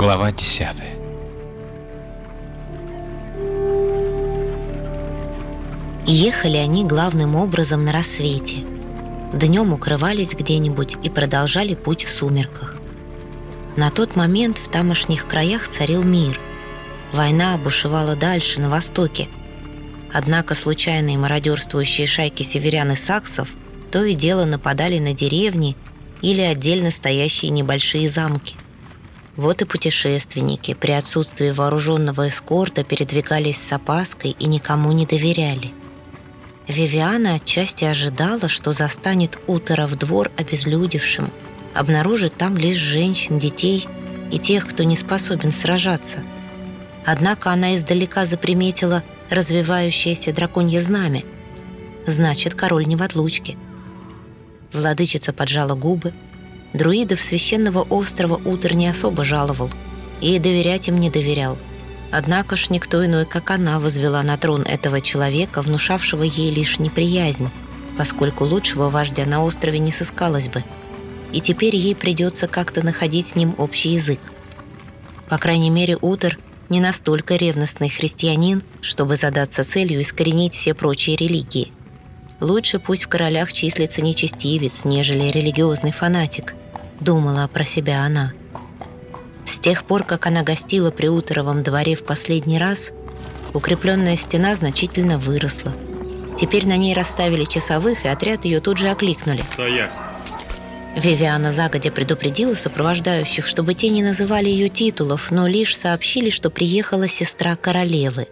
Глава 10 Ехали они главным образом на рассвете. Днем укрывались где-нибудь и продолжали путь в сумерках. На тот момент в тамошних краях царил мир. Война бушевала дальше, на востоке. Однако случайные мародерствующие шайки северян и саксов то и дело нападали на деревни или отдельно стоящие небольшие замки. Вот и путешественники при отсутствии вооруженного эскорта передвигались с опаской и никому не доверяли. Вивиана отчасти ожидала, что застанет утро в двор обезлюдевшим, обнаружит там лишь женщин, детей и тех, кто не способен сражаться. Однако она издалека заприметила развивающееся драконье знамя. Значит, король не в отлучке. Владычица поджала губы. Друидов священного острова Утр не особо жаловал и доверять им не доверял. Однако ж никто иной, как она, возвела на трон этого человека, внушавшего ей лишь неприязнь, поскольку лучшего вождя на острове не сыскалось бы. И теперь ей придется как-то находить с ним общий язык. По крайней мере, Утер не настолько ревностный христианин, чтобы задаться целью искоренить все прочие религии. Лучше пусть в королях числится нечестивец, нежели религиозный фанатик, думала про себя она. С тех пор, как она гостила при Утеровом дворе в последний раз, укрепленная стена значительно выросла. Теперь на ней расставили часовых, и отряд ее тут же окликнули. Стоять! Вивиана загодя предупредила сопровождающих, чтобы те не называли ее титулов, но лишь сообщили, что приехала сестра королевы.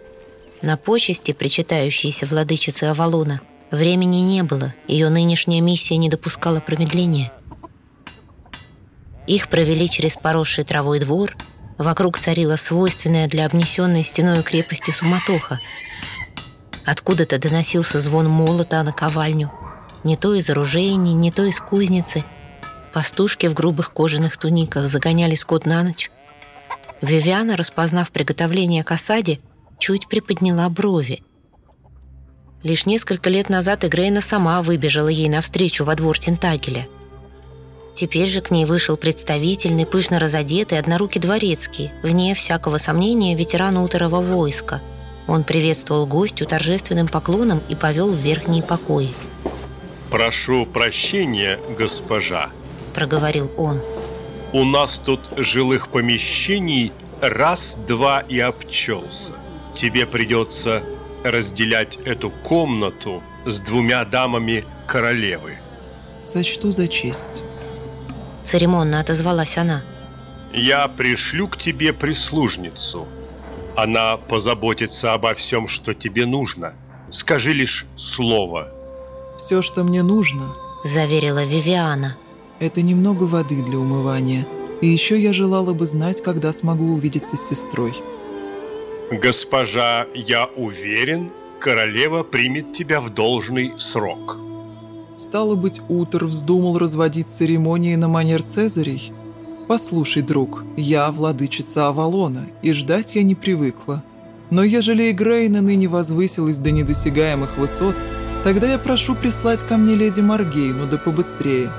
На почести, причитающейся владычице Авалона, времени не было, ее нынешняя миссия не допускала промедления. Их провели через поросший травой двор. Вокруг царила свойственная для обнесенной стеной крепости суматоха. Откуда-то доносился звон молота на ковальню. Не то из оружейни, не то из кузницы. Пастушки в грубых кожаных туниках загоняли скот на ночь. Вивиана, распознав приготовление к осаде, чуть приподняла брови. Лишь несколько лет назад Игрейна сама выбежала ей навстречу во двор Тентагеля – Теперь же к ней вышел представительный, пышно разодетый, однорукий дворецкий, вне всякого сомнения ветеран уторого войска. Он приветствовал гостю торжественным поклоном и повел в верхние покои. «Прошу прощения, госпожа», — проговорил он. «У нас тут жилых помещений раз-два и обчелся. Тебе придется разделять эту комнату с двумя дамами королевы». «Сочту за честь». Церемонно отозвалась она. «Я пришлю к тебе прислужницу. Она позаботится обо всем, что тебе нужно. Скажи лишь слово». «Все, что мне нужно», — заверила Вивиана. «Это немного воды для умывания. И еще я желала бы знать, когда смогу увидеться с сестрой». «Госпожа, я уверен, королева примет тебя в должный срок». Стало быть, Утер вздумал разводить церемонии на манер Цезарей? Послушай, друг, я владычица Авалона, и ждать я не привыкла. Но ежели Игрейна ныне возвысилась до недосягаемых высот, тогда я прошу прислать ко мне леди Маргейну, да побыстрее.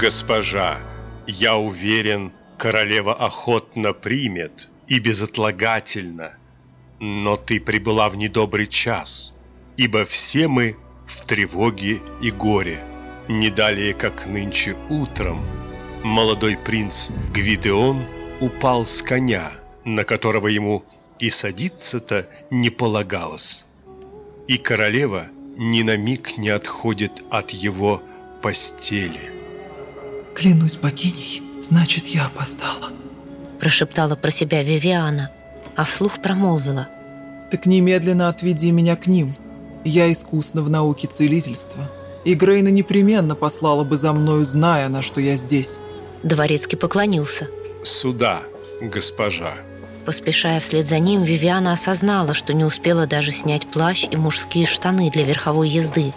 Госпожа, я уверен, королева охотно примет и безотлагательно. Но ты прибыла в недобрый час, ибо все мы в тревоге и горе. Не далее, как нынче утром, молодой принц Гвидеон упал с коня, на которого ему и садиться-то не полагалось. И королева ни на миг не отходит от его постели. «Клянусь богиней, значит, я опоздала», прошептала про себя Вивиана, а вслух промолвила. «Так немедленно отведи меня к ним, я искусна в науке целительства, и Грейна непременно послала бы за мною, зная, на что я здесь». Дворецкий поклонился. «Сюда, госпожа». Поспешая вслед за ним, Вивиана осознала, что не успела даже снять плащ и мужские штаны для верховой езды.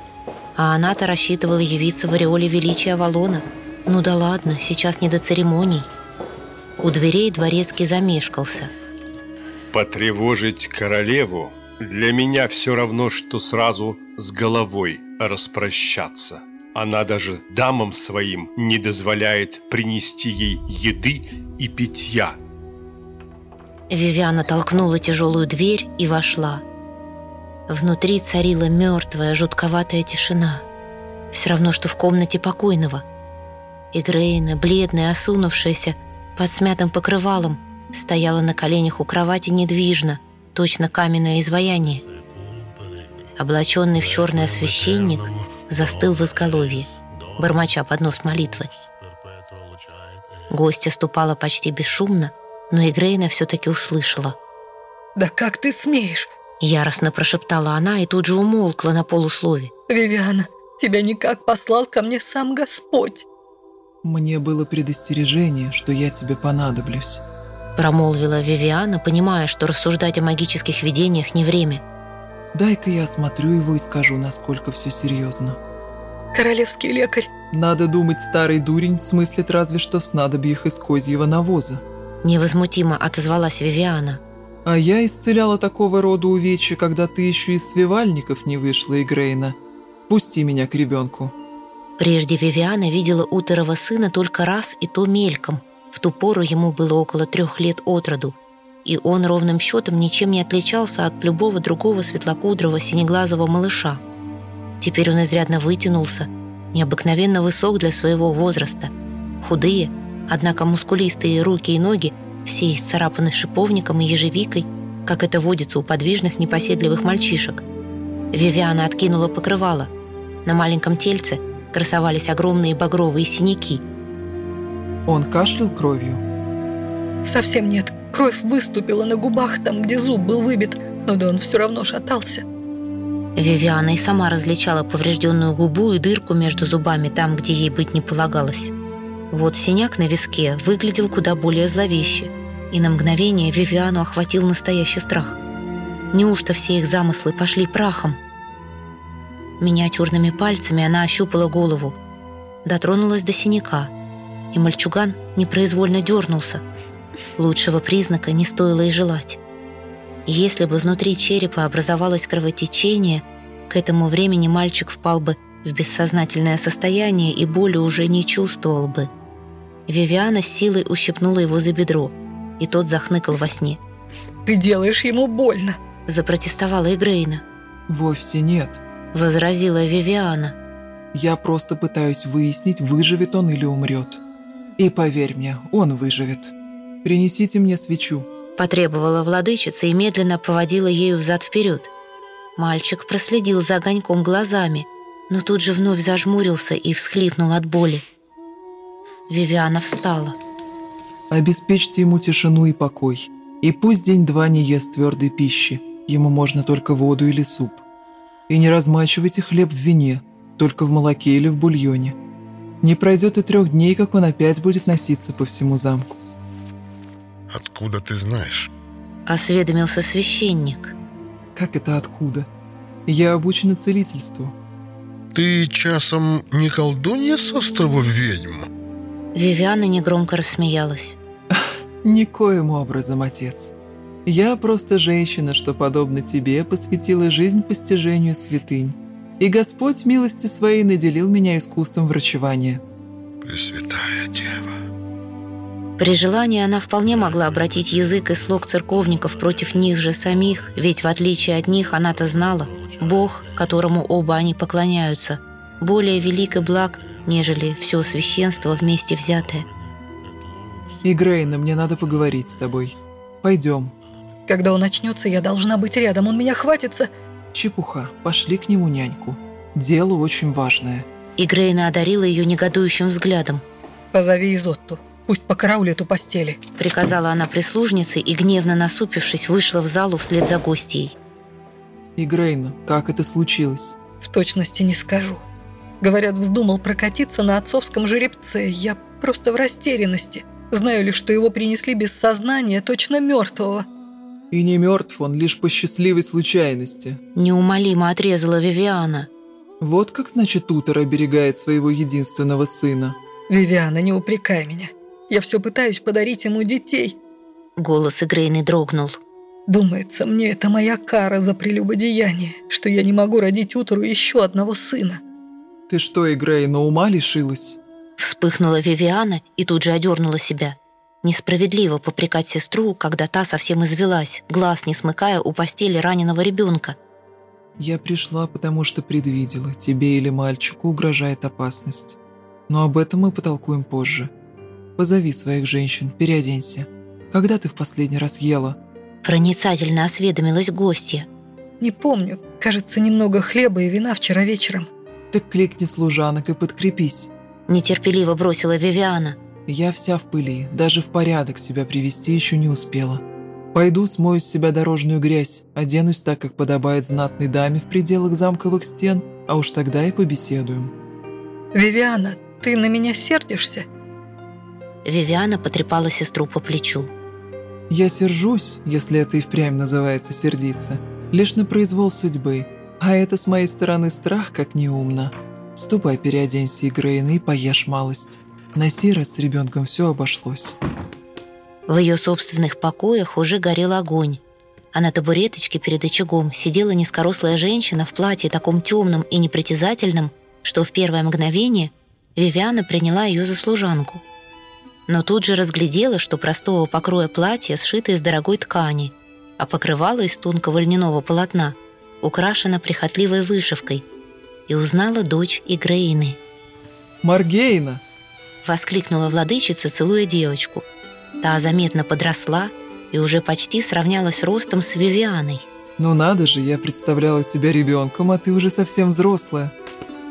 А она-то рассчитывала явиться в ореоле величия Авалона. Ну да ладно, сейчас не до церемоний. У дверей дворецкий замешкался. «Потревожить королеву для меня все равно, что сразу с головой распрощаться. Она даже дамам своим не дозволяет принести ей еды и питья. Вивиана толкнула тяжелую дверь и вошла. Внутри царила мертвая, жутковатая тишина. Все равно, что в комнате покойного. И Грейна, бледная, осунувшаяся, под смятым покрывалом, стояла на коленях у кровати недвижно, точно каменное изваяние. Облаченный в черное священник застыл в изголовье, бормоча под нос молитвы. Гостья ступала почти бесшумно, но Игрейна все-таки услышала. «Да как ты смеешь?» Яростно прошептала она и тут же умолкла на полуслове. «Вивиана, тебя никак послал ко мне сам Господь!» «Мне было предостережение, что я тебе понадоблюсь», промолвила Вивиана, понимая, что рассуждать о магических видениях не время. «Дай-ка я осмотрю его и скажу, насколько все серьезно». «Королевский лекарь!» «Надо думать, старый дурень смыслит разве что в снадобьях из козьего навоза». Невозмутимо отозвалась Вивиана. «А я исцеляла такого рода увечья, когда ты еще из свивальников не вышла, Игрейна. Пусти меня к ребенку». Прежде Вивиана видела утерого сына только раз и то мельком. В ту пору ему было около трех лет от роду, и он ровным счетом ничем не отличался от любого другого светлокудрого синеглазого малыша. Теперь он изрядно вытянулся, необыкновенно высок для своего возраста. Худые, однако мускулистые руки и ноги, все исцарапаны шиповником и ежевикой, как это водится у подвижных непоседливых мальчишек. Вивиана откинула покрывало. На маленьком тельце красовались огромные багровые синяки. Он кашлял кровью? Совсем нет. Кровь выступила на губах, там, где зуб был выбит, но да он все равно шатался. Вивиана и сама различала поврежденную губу и дырку между зубами там, где ей быть не полагалось. Вот синяк на виске выглядел куда более зловеще, и на мгновение Вивиану охватил настоящий страх. Неужто все их замыслы пошли прахом? Миниатюрными пальцами она ощупала голову, дотронулась до синяка, и мальчуган непроизвольно дернулся. Лучшего признака не стоило и желать. Если бы внутри черепа образовалось кровотечение, к этому времени мальчик впал бы в бессознательное состояние и боли уже не чувствовал бы. Вивиана с силой ущипнула его за бедро, и тот захныкал во сне. «Ты делаешь ему больно!» – запротестовала Игрейна. «Вовсе нет», – возразила Вивиана. «Я просто пытаюсь выяснить, выживет он или умрет. И поверь мне, он выживет. Принесите мне свечу». Потребовала владычица и медленно поводила ею взад-вперед. Мальчик проследил за огоньком глазами, но тут же вновь зажмурился и всхлипнул от боли. Вивиана встала. «Обеспечьте ему тишину и покой, и пусть день-два не ест твердой пищи, ему можно только воду или суп. И не размачивайте хлеб в вине, только в молоке или в бульоне. Не пройдет и трех дней, как он опять будет носиться по всему замку. Откуда ты знаешь? Осведомился священник. Как это откуда? Я обучена целительству. Ты часом не колдунья с острова ведьм? Вивиана негромко рассмеялась. Никоим образом, отец. Я просто женщина, что, подобно тебе, посвятила жизнь постижению святынь. И Господь милости своей наделил меня искусством врачевания. Пресвятая Дева. При желании она вполне могла обратить язык и слог церковников против них же самих, ведь в отличие от них она-то знала, Бог, которому оба они поклоняются, более велик и благ, нежели все священство вместе взятое. Игрейна, мне надо поговорить с тобой. Пойдем. Когда он начнется, я должна быть рядом, он меня хватится. Чепуха, пошли к нему няньку. Дело очень важное. Игрейна одарила ее негодующим взглядом. Позови Изотту. Пусть покараулит у постели. Приказала она прислужнице и, гневно насупившись, вышла в залу вслед за гостьей. Игрейна, как это случилось? В точности не скажу. Говорят, вздумал прокатиться на отцовском жеребце. Я просто в растерянности. Знаю лишь, что его принесли без сознания, точно мертвого. И не мертв он лишь по счастливой случайности. Неумолимо отрезала Вивиана. Вот как, значит, Утор оберегает своего единственного сына. Вивиана, не упрекай меня. Я все пытаюсь подарить ему детей. Голос Игрейны дрогнул. Думается, мне это моя кара за прелюбодеяние, что я не могу родить Утору еще одного сына. Ты что, Игрейна, ума лишилась? Вспыхнула Вивиана и тут же одернула себя. Несправедливо попрекать сестру, когда та совсем извелась, глаз не смыкая у постели раненого ребенка. Я пришла, потому что предвидела, тебе или мальчику угрожает опасность. Но об этом мы потолкуем позже. Позови своих женщин, переоденься. Когда ты в последний раз ела? Проницательно осведомилась гостья. Не помню. Кажется, немного хлеба и вина вчера вечером. Так кликни служанок и подкрепись. Нетерпеливо бросила Вивиана. Я вся в пыли, даже в порядок себя привести еще не успела. Пойду смою с себя дорожную грязь, оденусь так, как подобает знатной даме в пределах замковых стен, а уж тогда и побеседуем. Вивиана, ты на меня сердишься? Вивиана потрепала сестру по плечу. Я сержусь, если это и впрямь называется сердиться, лишь на произвол судьбы, а это с моей стороны страх как неумно. Ступай переоденься, Игрейн, и поешь малость. На сей раз с ребенком все обошлось. В ее собственных покоях уже горел огонь, а на табуреточке перед очагом сидела низкорослая женщина в платье таком темном и непритязательном, что в первое мгновение Вивиана приняла ее за служанку. Но тут же разглядела, что простого покроя платья сшито из дорогой ткани, а покрывало из тонкого льняного полотна украшено прихотливой вышивкой, и узнала дочь Игрейны. «Маргейна!» Воскликнула владычица, целуя девочку. Та заметно подросла и уже почти сравнялась ростом с Вивианой. «Ну надо же, я представляла тебя ребенком, а ты уже совсем взрослая».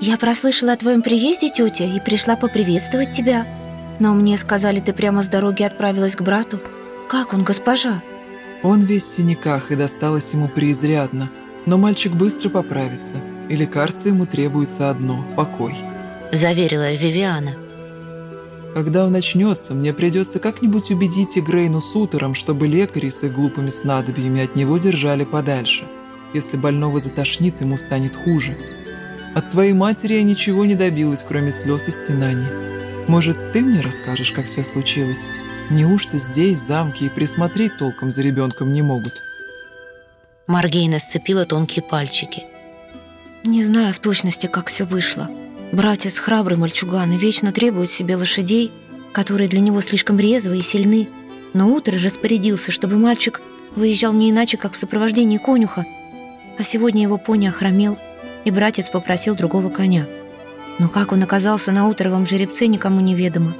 «Я прослышала о твоем приезде, тетя, и пришла поприветствовать тебя. Но мне сказали, ты прямо с дороги отправилась к брату. Как он, госпожа?» Он весь в синяках, и досталось ему преизрядно. Но мальчик быстро поправится, и лекарство ему требуется одно – покой. Заверила Вивиана. Когда он начнется, мне придется как-нибудь убедить Игрейну с утором, чтобы лекари с их глупыми снадобьями от него держали подальше. Если больного затошнит, ему станет хуже. От твоей матери я ничего не добилась, кроме слез и стенаний. Может, ты мне расскажешь, как все случилось? Неужто здесь, в замке, и присмотреть толком за ребенком не могут?» Маргейна сцепила тонкие пальчики. «Не знаю в точности, как все вышло. Братец храбрый мальчуган и вечно требует себе лошадей, которые для него слишком резвые и сильны. Но утро распорядился, чтобы мальчик выезжал не иначе, как в сопровождении конюха. А сегодня его пони охромел, и братец попросил другого коня. Но как он оказался на утровом жеребце, никому неведомо.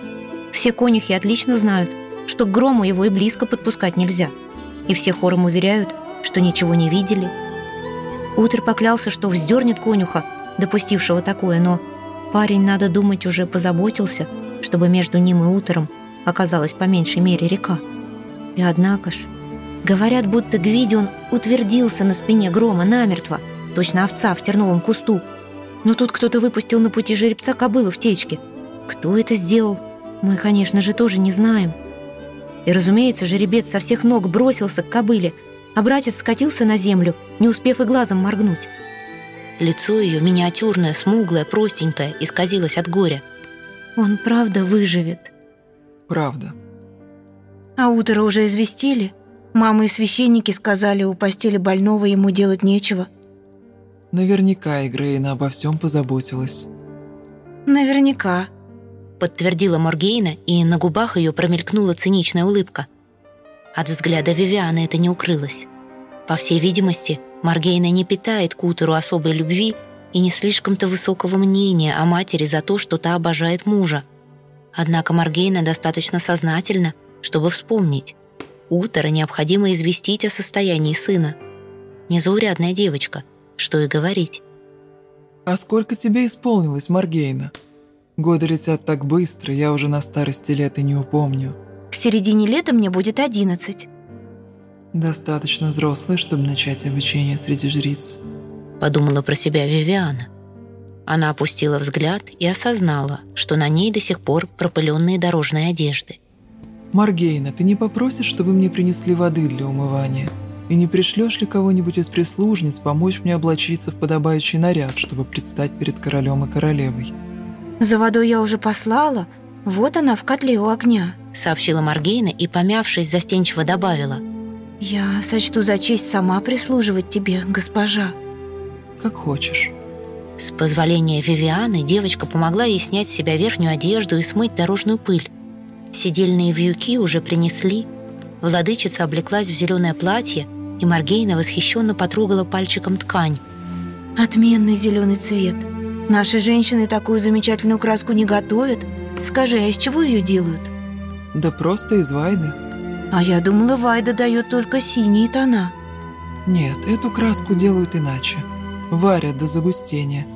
Все конюхи отлично знают, что к грому его и близко подпускать нельзя. И все хором уверяют, что ничего не видели. Утр поклялся, что вздернет конюха, допустившего такое, но Парень, надо думать, уже позаботился, чтобы между ним и утром оказалась по меньшей мере река. И однако ж, говорят, будто Гвидион утвердился на спине грома намертво, точно овца в терновом кусту. Но тут кто-то выпустил на пути жеребца кобылу в течке. Кто это сделал, мы, конечно же, тоже не знаем. И, разумеется, жеребец со всех ног бросился к кобыле, а братец скатился на землю, не успев и глазом моргнуть. Лицо ее, миниатюрное, смуглое, простенькое, исказилось от горя. «Он правда выживет?» «Правда». «А утро уже известили? Мама и священники сказали, у постели больного ему делать нечего». «Наверняка Игрейна обо всем позаботилась». «Наверняка», подтвердила Моргейна, и на губах ее промелькнула циничная улыбка. От взгляда Вивианы это не укрылось. По всей видимости, Маргейна не питает к Утеру особой любви и не слишком-то высокого мнения о матери за то, что та обожает мужа. Однако Маргейна достаточно сознательна, чтобы вспомнить. Утера необходимо известить о состоянии сына. Незаурядная девочка, что и говорить. «А сколько тебе исполнилось, Маргейна? Годы летят так быстро, я уже на старости лет и не упомню». «К середине лета мне будет одиннадцать». Достаточно взрослый, чтобы начать обучение среди жриц. Подумала про себя Вивиана. Она опустила взгляд и осознала, что на ней до сих пор пропыленные дорожные одежды. «Маргейна, ты не попросишь, чтобы мне принесли воды для умывания? И не пришлешь ли кого-нибудь из прислужниц помочь мне облачиться в подобающий наряд, чтобы предстать перед королем и королевой?» «За водой я уже послала. Вот она в котле у огня», сообщила Маргейна и, помявшись, застенчиво добавила – «Я сочту за честь сама прислуживать тебе, госпожа». «Как хочешь». С позволения Вивианы девочка помогла ей снять с себя верхнюю одежду и смыть дорожную пыль. Сидельные вьюки уже принесли. Владычица облеклась в зеленое платье, и Маргейна восхищенно потрогала пальчиком ткань. Отменный зеленый цвет. Наши женщины такую замечательную краску не готовят. Скажи, а из чего ее делают? Да просто из вайды. А я думала, Вайда дает только синие тона. Нет, эту краску делают иначе. Варят до загустения.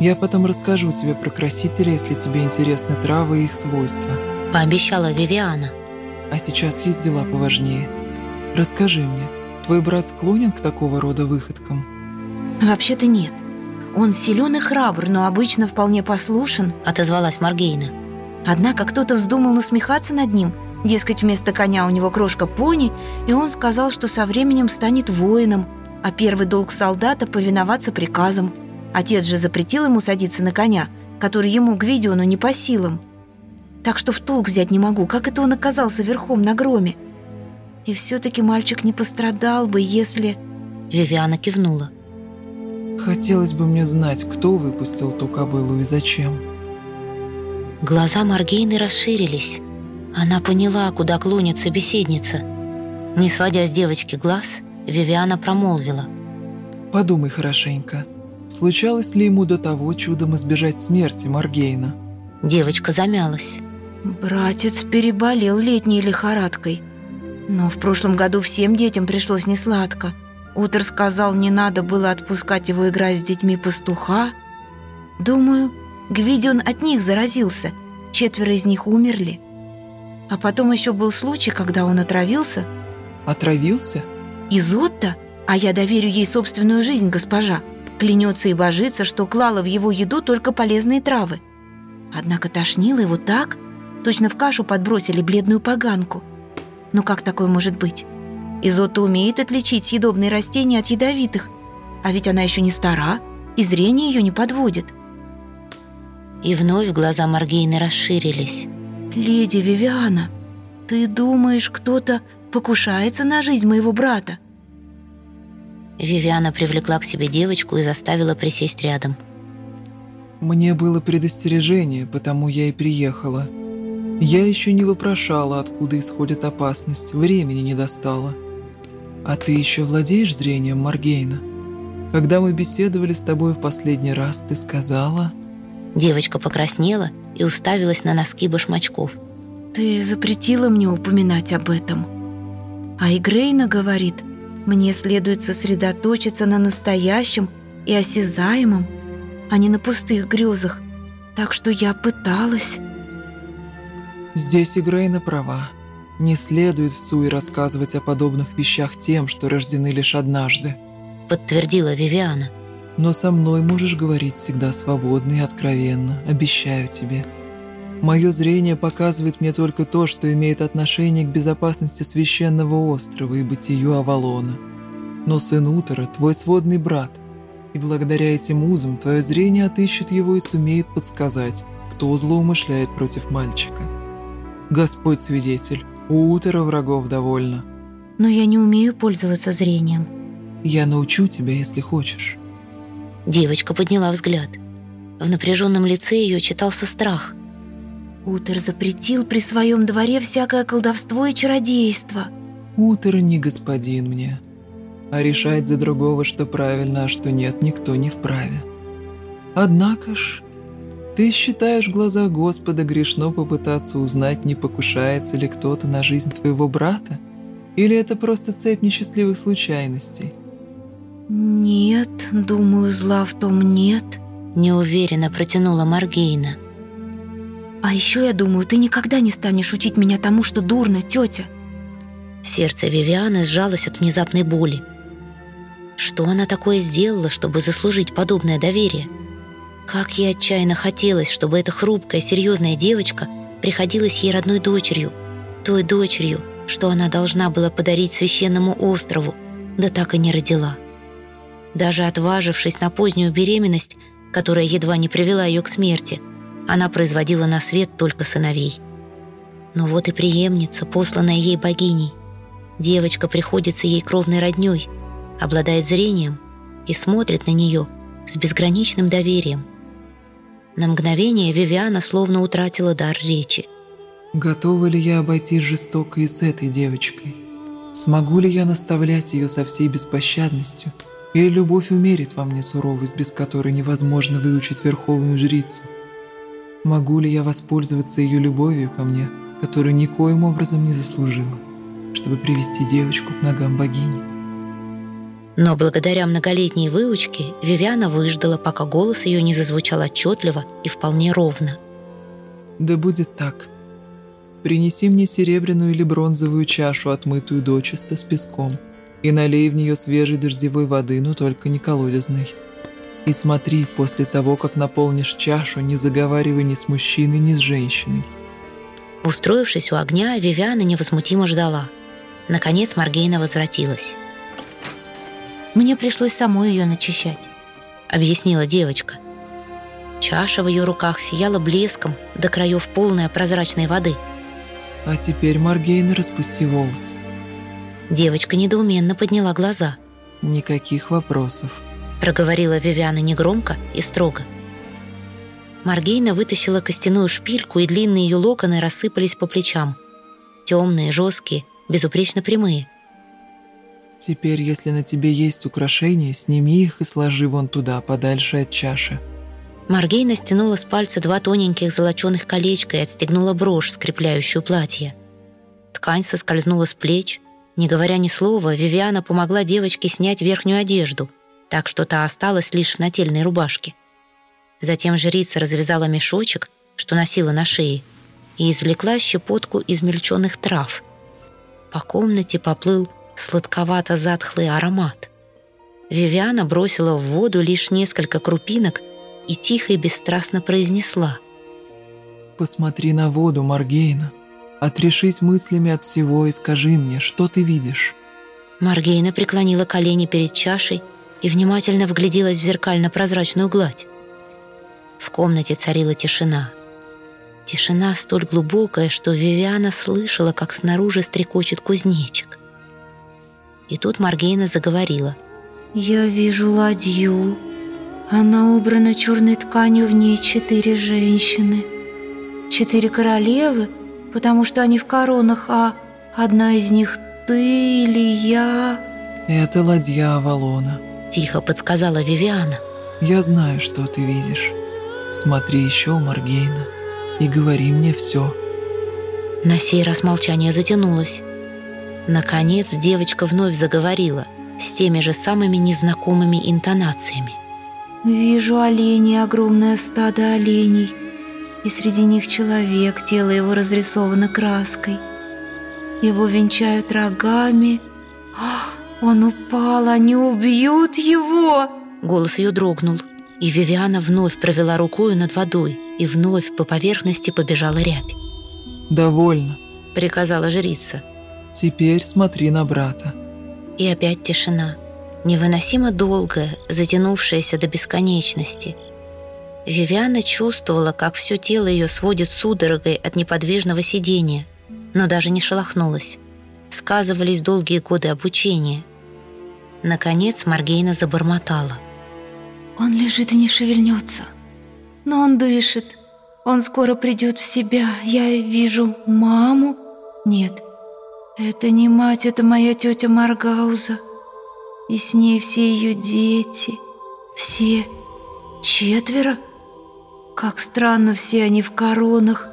Я потом расскажу тебе про красители, если тебе интересны травы и их свойства. Пообещала Вивиана. А сейчас есть дела поважнее. Расскажи мне, твой брат склонен к такого рода выходкам? Вообще-то нет. Он силен и храбр, но обычно вполне послушен. Отозвалась Маргейна. Однако кто-то вздумал насмехаться над ним. Дескать, вместо коня у него крошка пони, и он сказал, что со временем станет воином, а первый долг солдата — повиноваться приказам. Отец же запретил ему садиться на коня, который ему, к Гвидиону, не по силам. Так что в толк взять не могу, как это он оказался верхом на громе. И все-таки мальчик не пострадал бы, если... Вивиана кивнула. Хотелось бы мне знать, кто выпустил ту кобылу и зачем. Глаза Маргейны расширились. Она поняла, куда клонит собеседница. Не сводя с девочки глаз, Вивиана промолвила. Подумай хорошенько. Случалось ли ему до того чудом избежать смерти Маргейна? Девочка замялась. Братец переболел летней лихорадкой. Но в прошлом году всем детям пришлось несладко. Утер сказал, не надо было отпускать его играть с детьми пастуха. Думаю, Гвидион от них заразился. Четверо из них умерли. А потом еще был случай, когда он отравился. Отравился? Изотта? А я доверю ей собственную жизнь, госпожа. Клянется и божится, что клала в его еду только полезные травы. Однако тошнило его так, точно в кашу подбросили бледную поганку. Но как такое может быть? Изотта умеет отличить съедобные растения от ядовитых, а ведь она еще не стара, и зрение ее не подводит. И вновь глаза Маргейны расширились. «Леди Вивиана, ты думаешь, кто-то покушается на жизнь моего брата?» Вивиана привлекла к себе девочку и заставила присесть рядом. Мне было предостережение, потому я и приехала. Я еще не вопрошала, откуда исходит опасность, времени не достала. А ты еще владеешь зрением, Маргейна? Когда мы беседовали с тобой в последний раз, ты сказала... Девочка покраснела и уставилась на носки башмачков. Ты запретила мне упоминать об этом. А Игрейна говорит, мне следует сосредоточиться на настоящем и осязаемом, а не на пустых грезах. Так что я пыталась. Здесь Игрейна права. Не следует в суе рассказывать о подобных вещах тем, что рождены лишь однажды. Подтвердила Вивиана. Но со мной можешь говорить всегда свободно и откровенно, обещаю тебе. Мое зрение показывает мне только то, что имеет отношение к безопасности священного острова и бытию Авалона. Но сын Утора – твой сводный брат, и благодаря этим узам твое зрение отыщет его и сумеет подсказать, кто злоумышляет против мальчика. Господь свидетель, у Утора врагов довольно. Но я не умею пользоваться зрением. Я научу тебя, если хочешь. Девочка подняла взгляд. В напряженном лице ее читался страх. Утер запретил при своем дворе всякое колдовство и чародейство. Утер не господин мне. А решать за другого, что правильно, а что нет, никто не вправе. Однако ж, ты считаешь в глазах Господа грешно попытаться узнать, не покушается ли кто-то на жизнь твоего брата? Или это просто цепь несчастливых случайностей? «Нет, думаю, зла в том нет», — неуверенно протянула Маргейна. «А еще я думаю, ты никогда не станешь учить меня тому, что дурно, тетя». Сердце Вивианы сжалось от внезапной боли. Что она такое сделала, чтобы заслужить подобное доверие? Как ей отчаянно хотелось, чтобы эта хрупкая, серьезная девочка приходилась ей родной дочерью, той дочерью, что она должна была подарить священному острову, да так и не родила. Даже отважившись на позднюю беременность, которая едва не привела ее к смерти, она производила на свет только сыновей. Но вот и преемница, посланная ей богиней. Девочка приходится ей кровной роднёй, обладает зрением и смотрит на нее с безграничным доверием. На мгновение Вивиана словно утратила дар речи. Готова ли я обойти жестоко и с этой девочкой? Смогу ли я наставлять ее со всей беспощадностью? Или любовь умерит во мне суровость, без которой невозможно выучить верховную жрицу? Могу ли я воспользоваться ее любовью ко мне, которую никоим образом не заслужила, чтобы привести девочку к ногам богини? Но благодаря многолетней выучке Вивиана выждала, пока голос ее не зазвучал отчетливо и вполне ровно. Да будет так. Принеси мне серебряную или бронзовую чашу, отмытую дочисто с песком, и налей в нее свежей дождевой воды, но только не колодезной. И смотри, после того, как наполнишь чашу, не заговаривай ни с мужчиной, ни с женщиной. Устроившись у огня, Вивиана невозмутимо ждала. Наконец Маргейна возвратилась. Мне пришлось самой ее начищать. Объяснила девочка. Чаша в ее руках сияла блеском, до краев полная прозрачной воды. А теперь, Маргейна, распусти волосы. Девочка недоуменно подняла глаза. Никаких вопросов. Проговорила Вивиана негромко и строго. Маргейна вытащила костяную шпильку, и длинные ее локоны рассыпались по плечам. Темные, жесткие, безупречно прямые. Теперь, если на тебе есть украшения, сними их и сложи вон туда, подальше от чаши. Маргейна стянула с пальца два тоненьких золоченых колечка и отстегнула брошь, скрепляющую платье. Ткань соскользнула с плеч. Не говоря ни слова, Вивиана помогла девочке снять верхнюю одежду, так что та осталась лишь в нательной рубашке. Затем жрица развязала мешочек, что носила на шее, и извлекла щепотку измельченных трав. По комнате поплыл сладковато-затхлый аромат. Вивиана бросила в воду лишь несколько крупинок и тихо и бесстрастно произнесла. «Посмотри на воду, Маргейна. Отрешись мыслями от всего и скажи мне, что ты видишь». Маргейна преклонила колени перед чашей и внимательно вгляделась в зеркально-прозрачную гладь. В комнате царила тишина. Тишина столь глубокая, что Вивиана слышала, как снаружи стрекочет кузнечик. И тут Маргейна заговорила. «Я вижу ладью. Она убрана черной тканью, в ней четыре женщины. Четыре королевы, потому что они в коронах, а одна из них ты или я...» «Это ладья Авалона», — тихо подсказала Вивиана. «Я знаю, что ты видишь. Смотри еще, Маргейна, и говори мне все». На сей раз молчание затянулось. Наконец девочка вновь заговорила с теми же самыми незнакомыми интонациями. «Вижу оленей, огромное стадо оленей, и среди них человек, тело его разрисовано краской. Его венчают рогами. Ах, он упал, они убьют его!» Голос ее дрогнул, и Вивиана вновь провела рукою над водой, и вновь по поверхности побежала рябь. «Довольно», — приказала жрица. Теперь смотри на брата. И опять тишина. Невыносимо долгая, затянувшаяся до бесконечности. Вивиана чувствовала, как все тело ее сводит судорогой от неподвижного сидения, но даже не шелохнулась. Сказывались долгие годы обучения. Наконец Маргейна забормотала. «Он лежит и не шевельнется, но он дышит. Он скоро придет в себя. Я вижу маму. Нет, это не мать, это моя тетя Маргауза. И с ней все ее дети. Все четверо. Как странно, все они в коронах.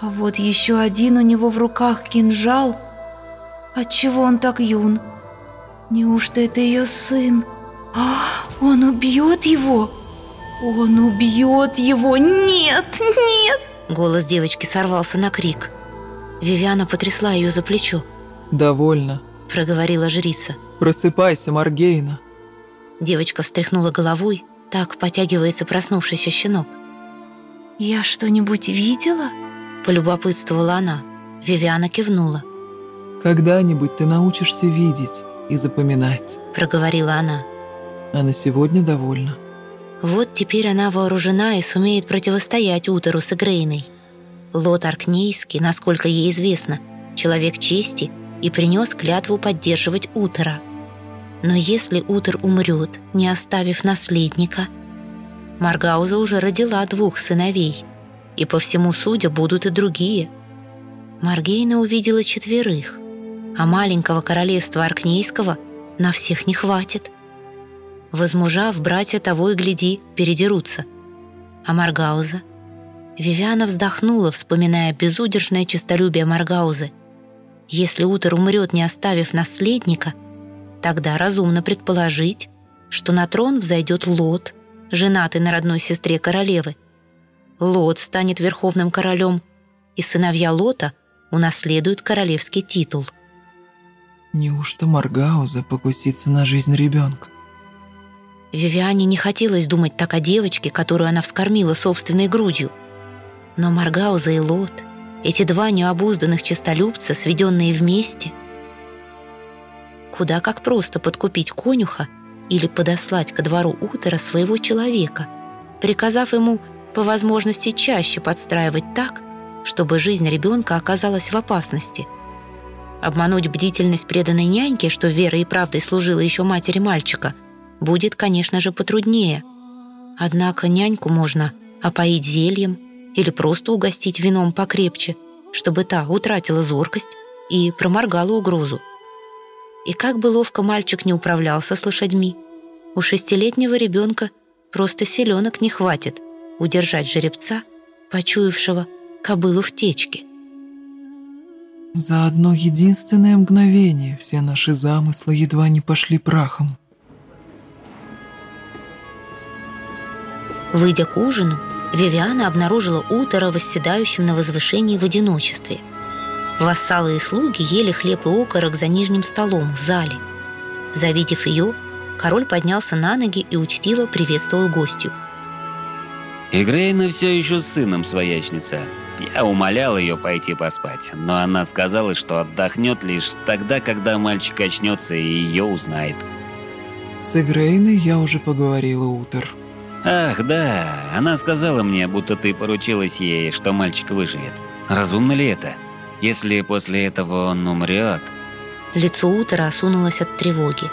А вот еще один у него в руках кинжал. Отчего он так юн? Неужто это ее сын? А, он убьет его? Он убьет его! Нет, нет! Голос девочки сорвался на крик. Вивиана потрясла ее за плечо. «Довольно», — проговорила жрица. «Просыпайся, Маргейна». Девочка встряхнула головой, так потягивается проснувшийся щенок. «Я что-нибудь видела?» — полюбопытствовала она. Вивиана кивнула. «Когда-нибудь ты научишься видеть и запоминать», — проговорила она. «А на сегодня довольна». Вот теперь она вооружена и сумеет противостоять Утеру с Игрейной. Лот Аркнейский, насколько ей известно, человек чести и принес клятву поддерживать Утера. Но если Утер умрет, не оставив наследника, Маргауза уже родила двух сыновей, и по всему судя будут и другие. Маргейна увидела четверых, а маленького королевства Аркнейского на всех не хватит. Возмужав, братья того и гляди, передерутся. А Маргауза? Вивиана вздохнула, вспоминая безудержное честолюбие Маргаузы. Если Утер умрет, не оставив наследника, тогда разумно предположить, что на трон взойдет Лот, женатый на родной сестре королевы. Лот станет верховным королем, и сыновья Лота унаследуют королевский титул. Неужто Маргауза покусится на жизнь ребенка? Вивиане не хотелось думать так о девочке, которую она вскормила собственной грудью. Но Маргауза и Лот, эти два необузданных честолюбца, сведенные вместе, куда как просто подкупить конюха или подослать ко двору утра своего человека, приказав ему по возможности чаще подстраивать так, чтобы жизнь ребенка оказалась в опасности. Обмануть бдительность преданной няньки, что верой и правдой служила еще матери мальчика, будет, конечно же, потруднее. Однако няньку можно опоить зельем или просто угостить вином покрепче, чтобы та утратила зоркость и проморгала угрозу. И как бы ловко мальчик не управлялся с лошадьми, у шестилетнего ребенка просто селенок не хватит удержать жеребца, почуявшего кобылу в течке. За одно единственное мгновение все наши замыслы едва не пошли прахом. Выйдя к ужину, Вивиана обнаружила Утора восседающим на возвышении в одиночестве. Вассалы и слуги ели хлеб и окорок за нижним столом в зале. Завидев ее, король поднялся на ноги и учтиво приветствовал гостью. Игрейна все еще с сыном своячница. Я умолял ее пойти поспать, но она сказала, что отдохнет лишь тогда, когда мальчик очнется и ее узнает. С Игрейной я уже поговорила, Утер. Ах, да, она сказала мне, будто ты поручилась ей, что мальчик выживет. Разумно ли это? Если после этого он умрет... Лицо Утера осунулось от тревоги.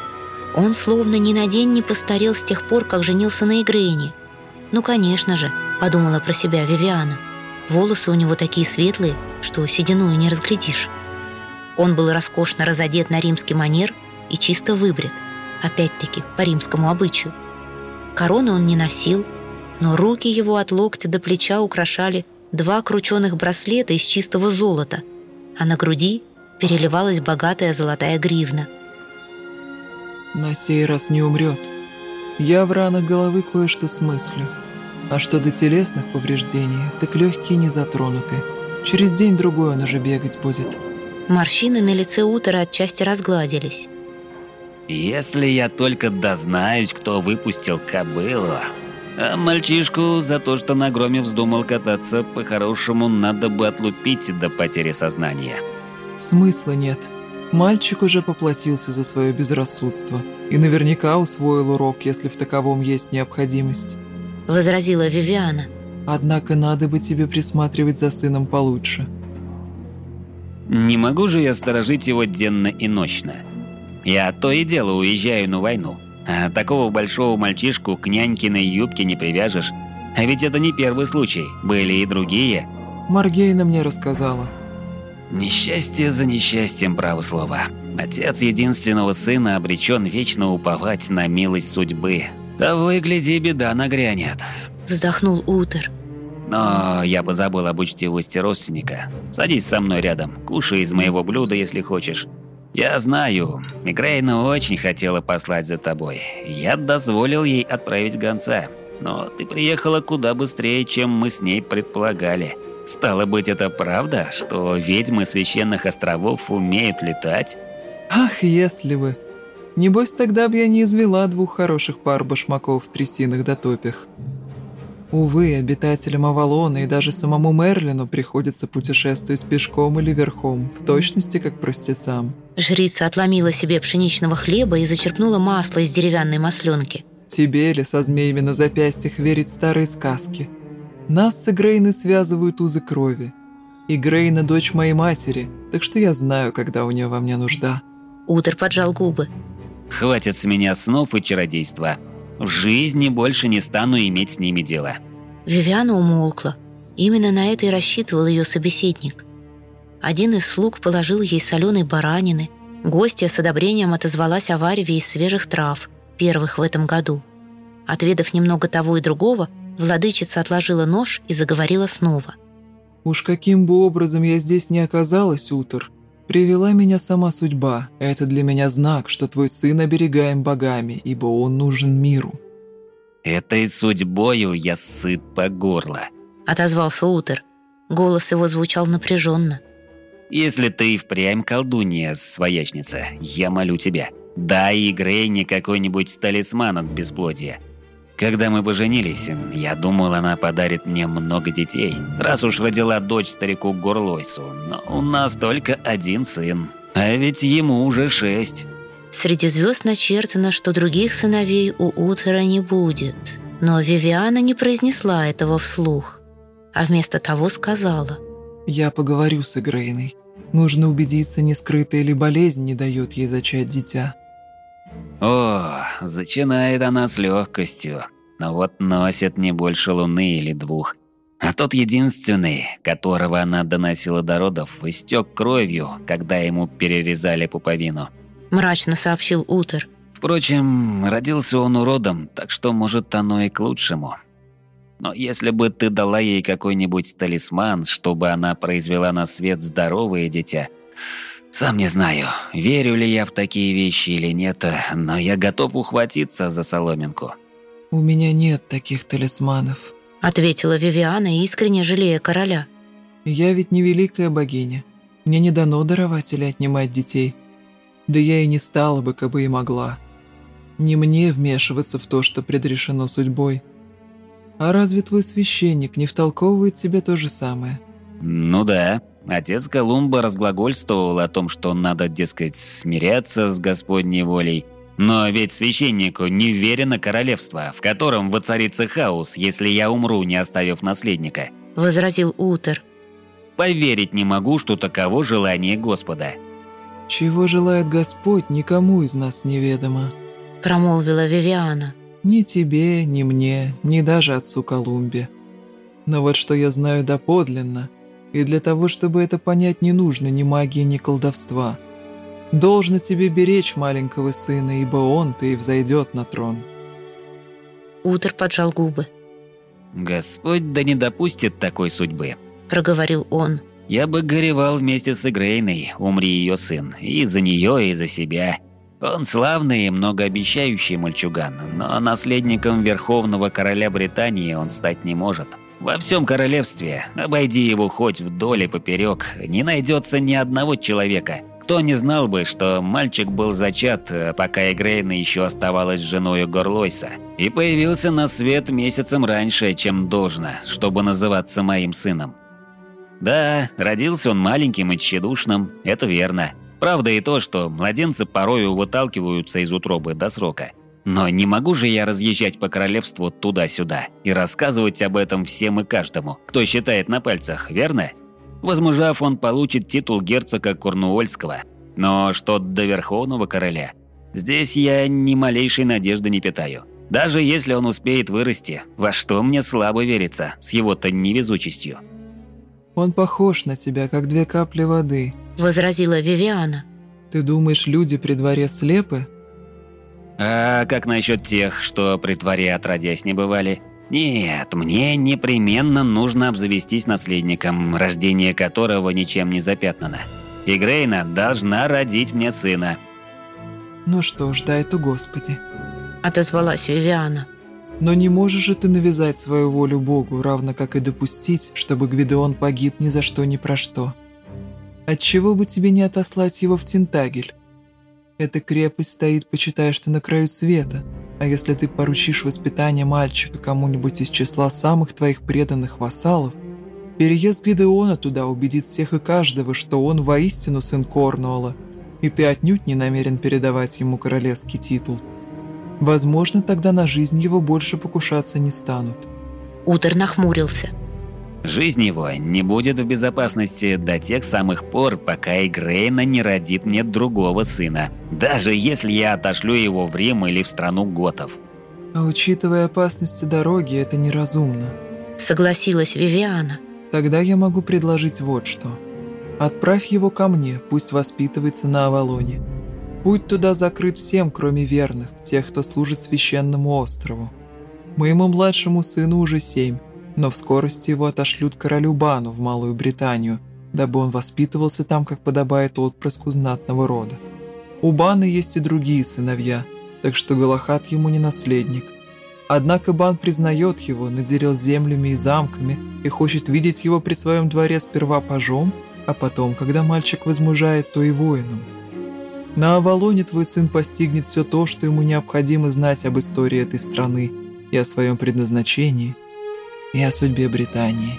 Он словно ни на день не постарел с тех пор, как женился на Игрейне. «Ну, конечно же», — подумала про себя Вивиана. Волосы у него такие светлые, что седину не разглядишь. Он был роскошно разодет на римский манер и чисто выбрит, опять-таки по римскому обычаю. Короны он не носил, но руки его от локтя до плеча украшали два крученых браслета из чистого золота, а на груди переливалась богатая золотая гривна. На сей раз не умрет. Я в ранах головы кое-что смыслю. А что до телесных повреждений, так легкие не затронуты. Через день-другой он уже бегать будет. Морщины на лице Утора отчасти разгладились. Если я только дознаюсь, кто выпустил кобылу. А мальчишку за то, что на громе вздумал кататься, по-хорошему надо бы отлупить до потери сознания. Смысла нет. Мальчик уже поплатился за свое безрассудство и наверняка усвоил урок, если в таковом есть необходимость. Возразила Вивиана. Однако надо бы тебе присматривать за сыном получше. Не могу же я сторожить его денно и ночно. Я то и дело уезжаю на войну. А такого большого мальчишку к нянькиной юбке не привяжешь. А ведь это не первый случай, были и другие. Маргейна мне рассказала. Несчастье за несчастьем, право слово. Отец единственного сына обречен вечно уповать на милость судьбы. Того и гляди, беда нагрянет. Вздохнул Утер. Но я бы забыл об учтивости родственника. Садись со мной рядом, кушай из моего блюда, если хочешь. Я знаю, Мигрейна очень хотела послать за тобой. Я дозволил ей отправить гонца. Но ты приехала куда быстрее, чем мы с ней предполагали. Стало быть, это правда, что ведьмы священных островов умеют летать? Ах, если бы. Небось, тогда бы я не извела двух хороших пар башмаков в трясинах да топях. Увы, обитателям Авалона и даже самому Мерлину приходится путешествовать пешком или верхом, в точности как простецам. Жрица отломила себе пшеничного хлеба и зачерпнула масло из деревянной масленки. Тебе ли со змеями на запястьях верить старые сказки? Нас с Игрейной связывают узы крови. Игрейна – дочь моей матери, так что я знаю, когда у нее во мне нужда. Утер поджал губы. Хватит с меня снов и чародейства. В жизни больше не стану иметь с ними дело. Вивиана умолкла. Именно на это и рассчитывал ее собеседник. Один из слуг положил ей соленой баранины. Гостья с одобрением отозвалась о вареве из свежих трав, первых в этом году. Отведав немного того и другого, владычица отложила нож и заговорила снова. «Уж каким бы образом я здесь не оказалась, Утр, привела меня сама судьба. Это для меня знак, что твой сын оберегаем богами, ибо он нужен миру». «Этой судьбою я сыт по горло», — отозвался Утер. Голос его звучал напряженно. «Если ты и впрямь колдунья, своячница, я молю тебя, дай Грейне какой-нибудь талисман от бесплодия. Когда мы поженились, я думал, она подарит мне много детей, раз уж родила дочь старику Горлойсу, но у нас только один сын, а ведь ему уже шесть». Среди звезд начертано, что других сыновей у Утера не будет. Но Вивиана не произнесла этого вслух, а вместо того сказала. «Я поговорю с Игрейной. Нужно убедиться, не скрытая ли болезнь не дает ей зачать дитя». О, зачинает она с легкостью, но вот носит не больше луны или двух. А тот единственный, которого она доносила до родов, истек кровью, когда ему перерезали пуповину. – мрачно сообщил Утер. «Впрочем, родился он уродом, так что, может, оно и к лучшему. Но если бы ты дала ей какой-нибудь талисман, чтобы она произвела на свет здоровое дитя, сам не знаю, верю ли я в такие вещи или нет, но я готов ухватиться за соломинку». «У меня нет таких талисманов», – ответила Вивиана, искренне жалея короля. «Я ведь не великая богиня. Мне не дано даровать или отнимать детей». Да я и не стала бы, кабы и могла. Не мне вмешиваться в то, что предрешено судьбой. А разве твой священник не втолковывает тебе то же самое? Ну да. Отец Колумба разглагольствовал о том, что надо, дескать, смиряться с Господней волей. Но ведь священнику не верено королевство, в котором воцарится хаос, если я умру, не оставив наследника. Возразил Утер. Поверить не могу, что таково желание Господа. «Чего желает Господь, никому из нас неведомо», – промолвила Вивиана. «Ни тебе, ни мне, ни даже отцу Колумбе. Но вот что я знаю доподлинно, и для того, чтобы это понять, не нужно ни магии, ни колдовства. Должно тебе беречь маленького сына, ибо он-то и взойдет на трон». Утр поджал губы. «Господь да не допустит такой судьбы», – проговорил он. Я бы горевал вместе с Игрейной, умри ее сын, и за нее, и за себя. Он славный и многообещающий мальчуган, но наследником Верховного Короля Британии он стать не может. Во всем королевстве, обойди его хоть вдоль и поперек, не найдется ни одного человека, кто не знал бы, что мальчик был зачат, пока Игрейна еще оставалась женой Горлойса, и появился на свет месяцем раньше, чем должно, чтобы называться моим сыном. Да, родился он маленьким и тщедушным, это верно. Правда и то, что младенцы порою выталкиваются из утробы до срока. Но не могу же я разъезжать по королевству туда-сюда и рассказывать об этом всем и каждому, кто считает на пальцах, верно? Возмужав, он получит титул герцога Корнуольского. Но что до Верховного Короля, здесь я ни малейшей надежды не питаю. Даже если он успеет вырасти, во что мне слабо верится с его-то невезучестью. Он похож на тебя, как две капли воды», – возразила Вивиана. «Ты думаешь, люди при дворе слепы?» «А как насчет тех, что при дворе отродясь не бывали?» «Нет, мне непременно нужно обзавестись наследником, рождение которого ничем не запятнано. И Грейна должна родить мне сына». «Ну что ж, дай то Господи», – отозвалась Вивиана. Но не можешь же ты навязать свою волю Богу, равно как и допустить, чтобы Гвидеон погиб ни за что ни про что. Отчего бы тебе не отослать его в Тинтагель? Эта крепость стоит, почитая, что на краю света, а если ты поручишь воспитание мальчика кому-нибудь из числа самых твоих преданных вассалов, переезд Гвидеона туда убедит всех и каждого, что он воистину сын Корнуола, и ты отнюдь не намерен передавать ему королевский титул. Возможно, тогда на жизнь его больше покушаться не станут. Утер нахмурился. Жизнь его не будет в безопасности до тех самых пор, пока Игрейна не родит мне другого сына. Даже если я отошлю его в Рим или в страну готов. А учитывая опасности дороги, это неразумно. Согласилась Вивиана. Тогда я могу предложить вот что. Отправь его ко мне, пусть воспитывается на Авалоне. Путь туда закрыт всем, кроме верных, тех, кто служит священному острову. Моему младшему сыну уже семь, но в скорости его отошлют королю Бану в Малую Британию, дабы он воспитывался там, как подобает отпрыску знатного рода. У Бана есть и другие сыновья, так что Галахат ему не наследник. Однако Бан признает его, наделил землями и замками и хочет видеть его при своем дворе сперва пажом, а потом, когда мальчик возмужает, то и воином. На Авалоне твой сын постигнет все то, что ему необходимо знать об истории этой страны и о своем предназначении, и о судьбе Британии.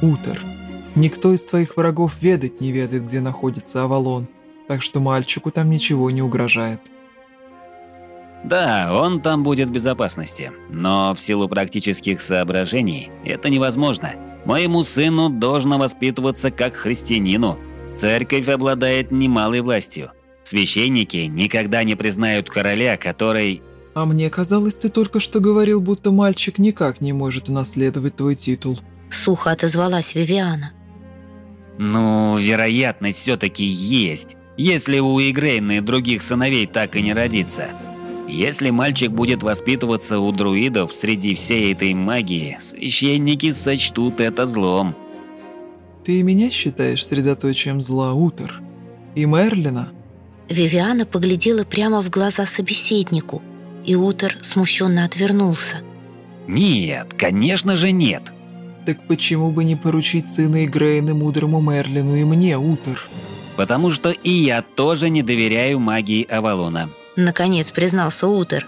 Утор. Никто из твоих врагов ведать не ведает, где находится Авалон, так что мальчику там ничего не угрожает. Да, он там будет в безопасности, но в силу практических соображений это невозможно. Моему сыну должно воспитываться как христианину. Церковь обладает немалой властью. Священники никогда не признают короля, который... А мне казалось, ты только что говорил, будто мальчик никак не может унаследовать твой титул. Сухо отозвалась Вивиана. Ну, вероятность все-таки есть, если у Игрейна и других сыновей так и не родится. Если мальчик будет воспитываться у друидов среди всей этой магии, священники сочтут это злом. Ты и меня считаешь средоточием зла, Утер? И Мерлина? Вивиана поглядела прямо в глаза собеседнику, и Утер смущенно отвернулся. Нет, конечно же нет. Так почему бы не поручить сына Игрейна мудрому Мерлину и мне, Утер? Потому что и я тоже не доверяю магии Авалона. Наконец признался Утер.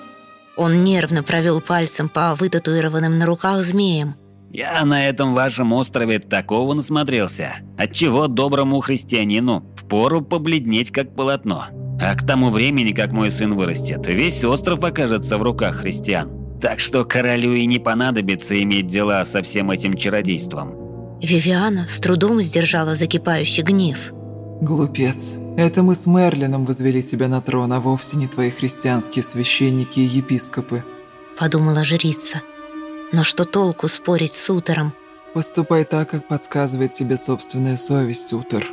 Он нервно провел пальцем по вытатуированным на руках змеям. Я на этом вашем острове такого насмотрелся, отчего доброму христианину впору побледнеть как полотно. А к тому времени, как мой сын вырастет, весь остров окажется в руках христиан. Так что королю и не понадобится иметь дела со всем этим чародейством. Вивиана с трудом сдержала закипающий гнев. Глупец. Это мы с Мерлином возвели тебя на трон, а вовсе не твои христианские священники и епископы. Подумала жрица. Но что толку спорить с Утером? Поступай так, как подсказывает тебе собственная совесть, Утер.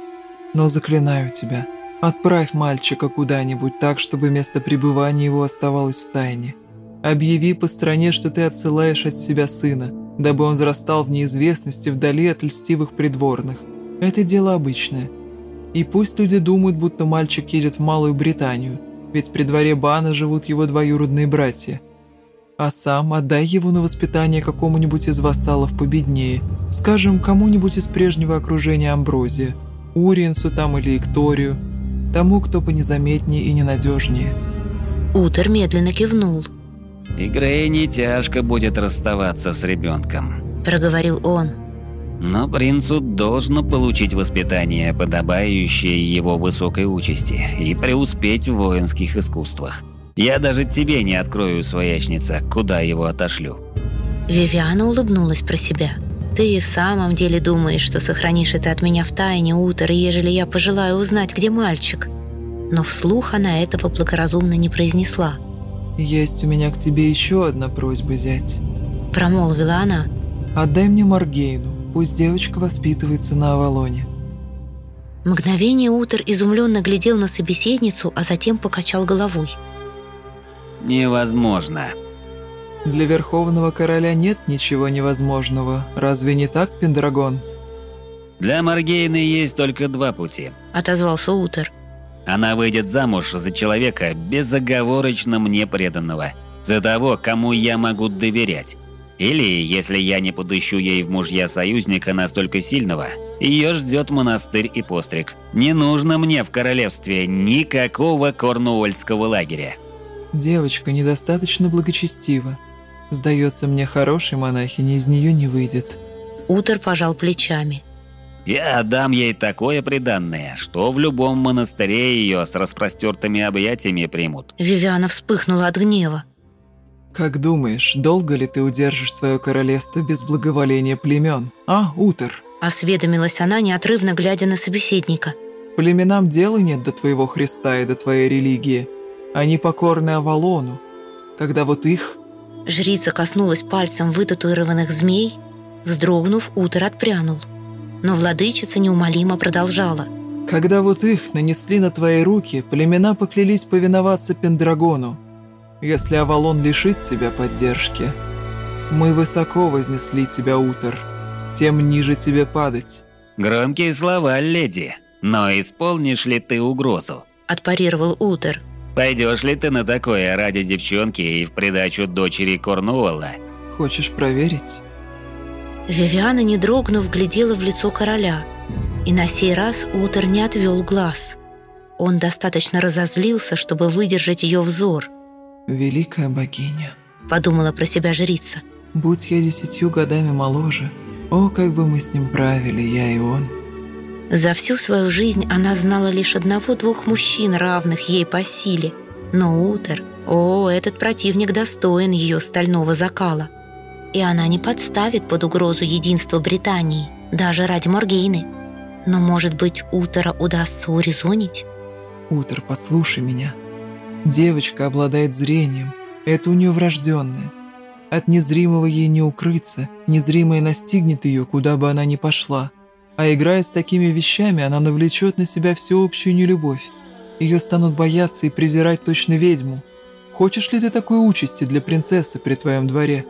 Но заклинаю тебя, отправь мальчика куда-нибудь так, чтобы место пребывания его оставалось в тайне. Объяви по стране, что ты отсылаешь от себя сына, дабы он взрастал в неизвестности вдали от льстивых придворных. Это дело обычное – и пусть люди думают, будто мальчик едет в Малую Британию, ведь при дворе Бана живут его двоюродные братья. А сам отдай его на воспитание какому-нибудь из вассалов победнее, скажем, кому-нибудь из прежнего окружения Амброзия, Уриенсу там или Икторию, тому, кто понезаметнее и ненадежнее. Утер медленно кивнул. И Грейни тяжко будет расставаться с ребенком, проговорил он. Но принцу должно получить воспитание, подобающее его высокой участи, и преуспеть в воинских искусствах. Я даже тебе не открою, своячница, куда его отошлю». Вивиана улыбнулась про себя. «Ты и в самом деле думаешь, что сохранишь это от меня в тайне, Утер, ежели я пожелаю узнать, где мальчик?» Но вслух она этого благоразумно не произнесла. «Есть у меня к тебе еще одна просьба, зять», – промолвила она. «Отдай мне Маргейну. Пусть девочка воспитывается на Авалоне. Мгновение Утер изумленно глядел на собеседницу, а затем покачал головой. «Невозможно». «Для Верховного Короля нет ничего невозможного. Разве не так, Пендрагон?» «Для Маргейны есть только два пути», – отозвался Утер. «Она выйдет замуж за человека, безоговорочно мне преданного, за того, кому я могу доверять. Или, если я не подыщу ей в мужья союзника настолько сильного, ее ждет монастырь и постриг. Не нужно мне в королевстве никакого корнуольского лагеря. Девочка недостаточно благочестива. Сдается мне, хорошей монахини из нее не выйдет. Утер пожал плечами. Я дам ей такое приданное, что в любом монастыре ее с распростертыми объятиями примут. Вивиана вспыхнула от гнева. «Как думаешь, долго ли ты удержишь свое королевство без благоволения племен, а, Утер?» Осведомилась она, неотрывно глядя на собеседника. «Племенам дела нет до твоего Христа и до твоей религии. Они покорны Авалону. Когда вот их...» Жрица коснулась пальцем вытатуированных змей. Вздрогнув, Утер отпрянул. но владычица неумолимо продолжала. Когда вот их нанесли на твои руки, племена поклялись повиноваться Пендрагону. Если Авалон лишит тебя поддержки, мы высоко вознесли тебя, Утер, тем ниже тебе падать. Громкие слова, леди. Но исполнишь ли ты угрозу? Отпарировал Утер. Пойдешь ли ты на такое ради девчонки и в придачу дочери Корнуолла? Хочешь проверить? Вивиана, не дрогнув, глядела в лицо короля. И на сей раз Утер не отвел глаз. Он достаточно разозлился, чтобы выдержать ее взор. «Великая богиня», — подумала про себя жрица. «Будь я десятью годами моложе, о, как бы мы с ним правили, я и он». За всю свою жизнь она знала лишь одного-двух мужчин, равных ей по силе. Но Утер, о, этот противник достоин ее стального закала. И она не подставит под угрозу единства Британии, даже ради Моргейны. Но, может быть, Утера удастся урезонить? Утер, послушай меня. Девочка обладает зрением. Это у нее врожденное. От незримого ей не укрыться, незримое настигнет ее, куда бы она ни пошла. А играя с такими вещами, она навлечет на себя всеобщую нелюбовь. Ее станут бояться и презирать точно ведьму. Хочешь ли ты такой участи для принцессы при твоем дворе?»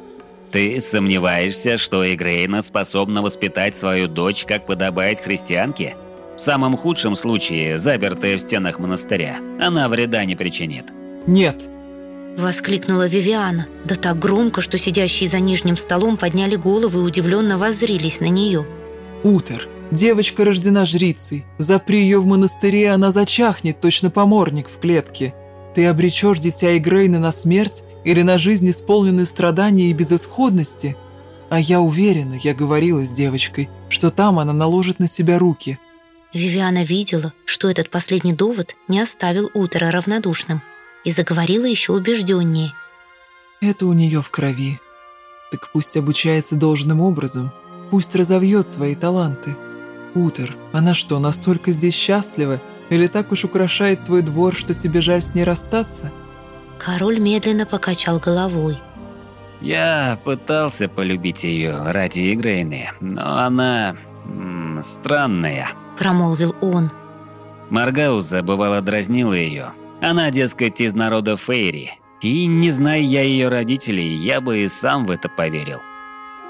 Ты сомневаешься, что Игрейна способна воспитать свою дочь, как подобает христианке? В самом худшем случае, запертая в стенах монастыря, она вреда не причинит. «Нет!» Воскликнула Вивиана, да так громко, что сидящие за нижним столом подняли головы и удивленно воззрились на нее. «Утер, Девочка рождена жрицей. Запри ее в монастыре, она зачахнет, точно поморник в клетке. Ты обречешь дитя Игрейна на смерть или на жизнь, исполненную страдания и безысходности? А я уверена, я говорила с девочкой, что там она наложит на себя руки. Вивиана видела, что этот последний довод не оставил Утера равнодушным и заговорила еще убежденнее. Это у нее в крови. Так пусть обучается должным образом, пусть разовьет свои таланты. Утер, она что, настолько здесь счастлива? Или так уж украшает твой двор, что тебе жаль с ней расстаться?» Король медленно покачал головой. «Я пытался полюбить ее ради Игрейны, но она... Странная», – промолвил он. Маргауза бывало дразнила ее. Она, дескать, из народа Фейри. И, не зная я ее родителей, я бы и сам в это поверил.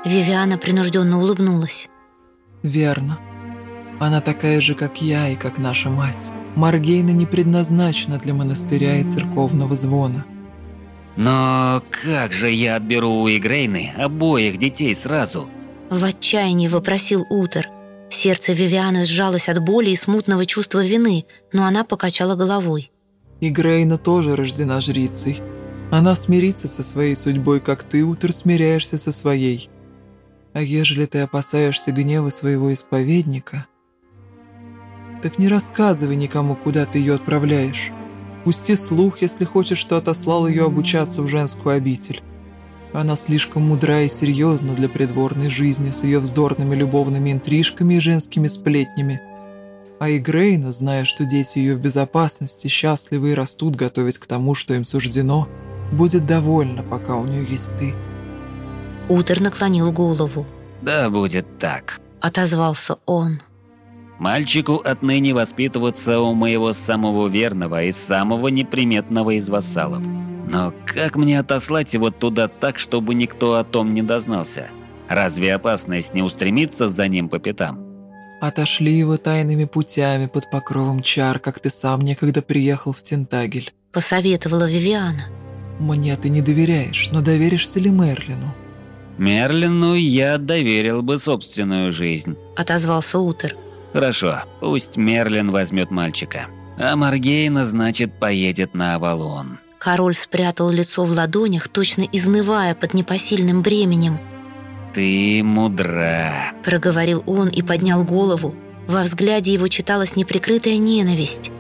Вивиана принужденно улыбнулась. «Верно. Она такая же, как я и как наша мать. Маргейна не предназначена для монастыря и церковного звона. Но как же я отберу у Игрейны обоих детей сразу? В отчаянии вопросил Утер. Сердце Вивианы сжалось от боли и смутного чувства вины, но она покачала головой. Игрейна тоже рождена жрицей. Она смирится со своей судьбой, как ты, Утер, смиряешься со своей. А ежели ты опасаешься гнева своего исповедника, так не рассказывай никому, куда ты ее отправляешь. Пусти слух, если хочешь, что отослал ее обучаться в женскую обитель. Она слишком мудра и серьезна для придворной жизни с ее вздорными любовными интрижками и женскими сплетнями. А и зная, что дети ее в безопасности, счастливы и растут, готовясь к тому, что им суждено, будет довольна, пока у нее есть ты. Утер наклонил голову. «Да будет так», — отозвался он. Мальчику отныне воспитываться у моего самого верного и самого неприметного из вассалов. Но как мне отослать его туда так, чтобы никто о том не дознался? Разве опасность не устремится за ним по пятам? Отошли его тайными путями под покровом чар, как ты сам некогда приехал в Тентагель. Посоветовала Вивиана. Мне ты не доверяешь, но доверишься ли Мерлину? Мерлину я доверил бы собственную жизнь. Отозвался Утер. Хорошо, пусть Мерлин возьмет мальчика. А Маргейна, значит, поедет на Авалон. Король спрятал лицо в ладонях, точно изнывая под непосильным бременем. «Ты мудра», – проговорил он и поднял голову. Во взгляде его читалась неприкрытая ненависть.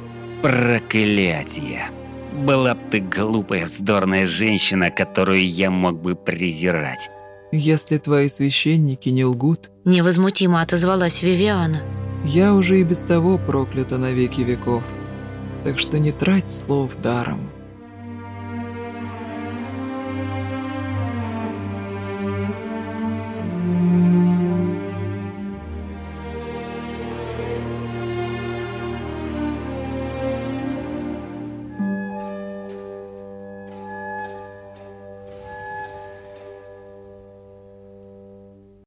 «Проклятие! Была бы ты глупая, вздорная женщина, которую я мог бы презирать». «Если твои священники не лгут», – невозмутимо отозвалась Вивиана. Я уже и без того проклята на веки веков, так что не трать слов даром.